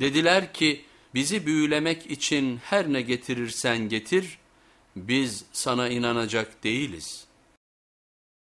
Dediler ki bizi büyülemek için her ne getirirsen getir, biz sana inanacak değiliz.''